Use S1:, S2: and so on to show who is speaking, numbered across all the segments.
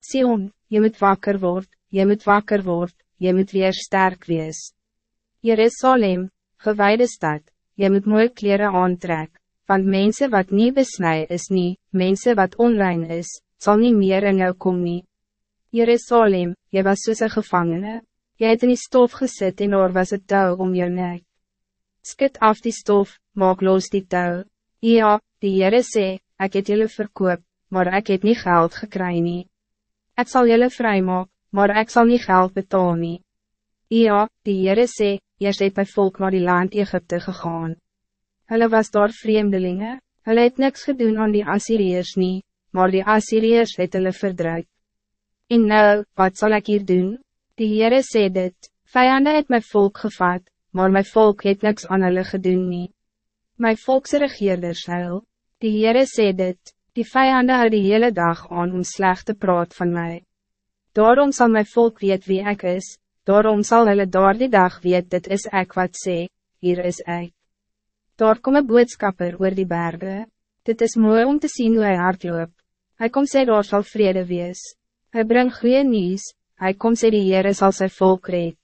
S1: Sion, je moet wakker worden, je moet wakker worden, je moet weer sterk wees. Jerusalem, gewijde stad, je moet mooie kleren aantrek, want mensen wat niet besnij is niet, mensen wat onrein is, zal niet meer in jou kom nie. Jerusalem, je was soos een gevangene, jy het in die stof gezet en oor was het touw om jou nek. Skit af die stof, maak los die touw. Ja, die Heere sê, ek het julle verkoop, maar ik het niet geld gekry nie. Ek sal julle vry maak, maar ik zal niet geld betaal nie. Ja, die Heere sê, eers het my volk naar die land Egypte gegaan. Hulle was daar vreemdelingen, hulle het niks gedoen aan die Assyriërs nie, maar die Assyriërs het hulle verdruik. En nou, wat zal ik hier doen? Die Heere sê dit, vijanden het my volk gevat, maar my volk het niks aan hulle gedoen nie. My volkse regeerders huil, die Heere sê dit, die vijanden hou die hele dag aan om slecht te praat van mij. Daarom zal mijn volk weet wie ik is, daarom zal hulle daar die dag weet dit is ik wat sê, hier is ik. Daar kom een boodskapper oor die bergen. dit is mooi om te zien hoe hij hardloop. Hij komt sê daar sal vrede wees. Hij brengt goede nieuws, hij komt sê die Heere sal sy volk red.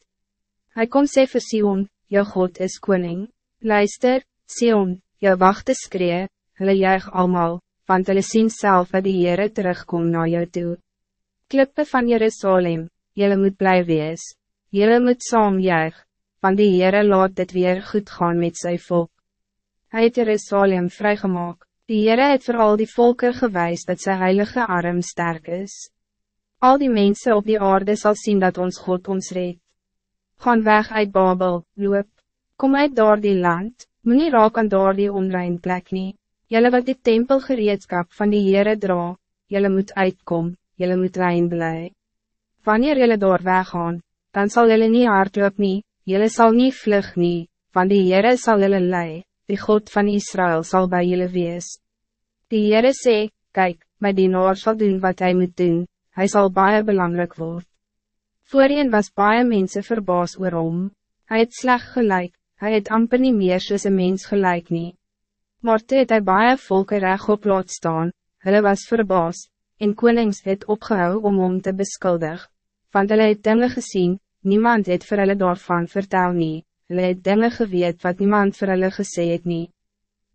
S1: Hij komt sê vir Sion, jou God is koning. Luister, Sion, jou wachte skree, hulle juig allemaal, want hulle sien self dat die Heere terugkom na jou toe. Klippe van Jerusalem, jylle moet blij wees, jylle moet saam juig, want die Heere laat dit weer goed gaan met sy volk. Hij het Jerusalem vrygemaak, die Heere het voor al die volken gewijs dat zijn heilige arm sterk is. Al die mensen op die aarde zal zien dat ons God ons reed. Gaan weg uit Babel, loop, kom uit door die land, moet nie raak aan door die onrein plek nie. Jylle wat die tempelgereedskap van die Heere dra, jylle moet uitkom, jylle moet rein bly. Wanneer jylle door weggaan, dan zal jylle nie hardloop nie, jylle sal nie vlug nie, want die Heere sal jylle lei die God van Israël zal bij jullie wees. Die Heere sê, kijk, my dienaar sal doen wat hij moet doen, hij zal baie belangrijk worden. Voorheen was baie mense verbaas oor hom, hy het sleg gelijk, hy het amper nie meer soos een mens gelijk nie. Maar toe het hy baie volke reg op laat staan, hulle was verbaas, en konings het opgehou om hom te beskuldig, want hulle het dinge gezien, niemand het vir hulle daarvan vertel nie. Hulle het dinge geweet wat niemand vir hulle gesê het nie.